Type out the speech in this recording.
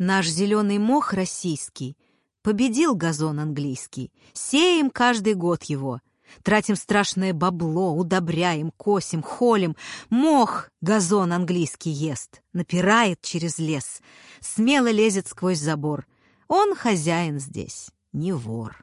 Наш зеленый мох российский победил газон английский. Сеем каждый год его. Тратим страшное бабло, удобряем, косим, холим. Мох газон английский ест, напирает через лес, смело лезет сквозь забор. Он хозяин здесь, не вор.